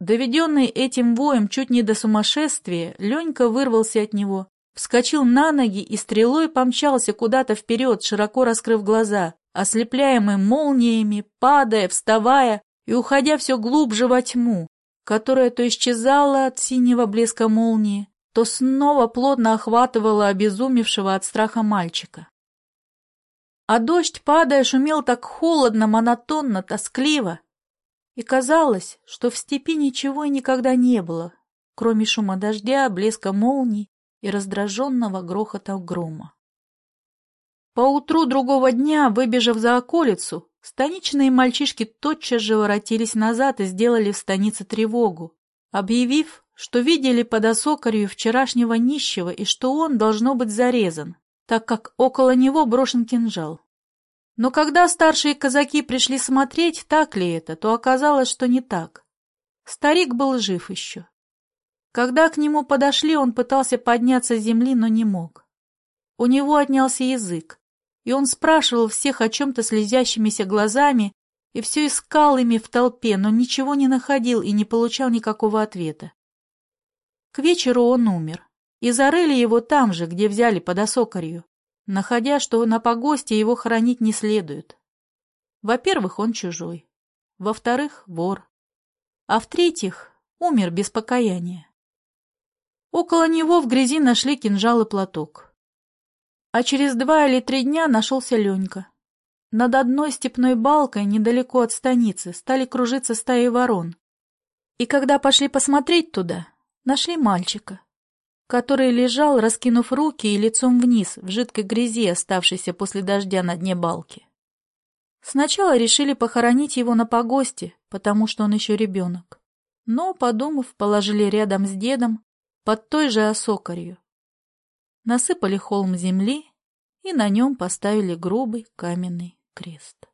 Доведенный этим воем чуть не до сумасшествия, Ленька вырвался от него, вскочил на ноги и стрелой помчался куда-то вперед, широко раскрыв глаза, ослепляемый молниями, падая, вставая и уходя все глубже во тьму, которая то исчезала от синего блеска молнии, то снова плотно охватывало обезумевшего от страха мальчика. А дождь, падая, шумел так холодно, монотонно, тоскливо. И казалось, что в степи ничего и никогда не было, кроме шума дождя, блеска молний и раздраженного грохота грома. Поутру другого дня, выбежав за околицу, станичные мальчишки тотчас же воротились назад и сделали в станице тревогу, объявив, что видели под осокорью вчерашнего нищего и что он должно быть зарезан, так как около него брошен кинжал. Но когда старшие казаки пришли смотреть, так ли это, то оказалось, что не так. Старик был жив еще. Когда к нему подошли, он пытался подняться с земли, но не мог. У него отнялся язык, и он спрашивал всех о чем-то слезящимися глазами и все искал ими в толпе, но ничего не находил и не получал никакого ответа. К вечеру он умер, и зарыли его там же, где взяли под осокорью, находя, что на погосте его хоронить не следует. Во-первых, он чужой, во-вторых, вор, а в-третьих, умер без покаяния. Около него в грязи нашли кинжал и платок. А через два или три дня нашелся Ленька. Над одной степной балкой, недалеко от станицы, стали кружиться стаи ворон. И когда пошли посмотреть туда, нашли мальчика, который лежал, раскинув руки и лицом вниз, в жидкой грязи, оставшейся после дождя на дне балки. Сначала решили похоронить его на погосте, потому что он еще ребенок. Но, подумав, положили рядом с дедом под той же осокорью насыпали холм земли и на нем поставили грубый каменный крест.